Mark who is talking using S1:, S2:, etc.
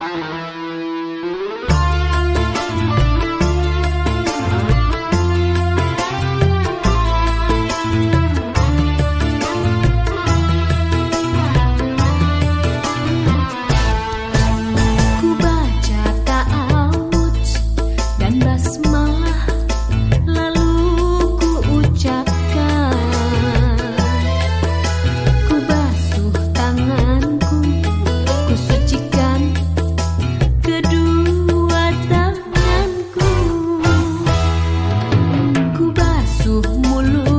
S1: Música Mua